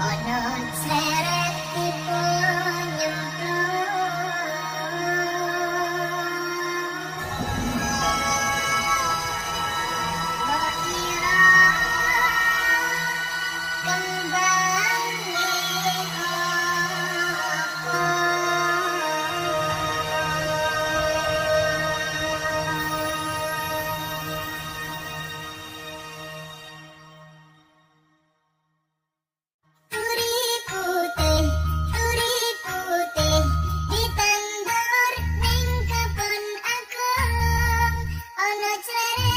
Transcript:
on a Sweater.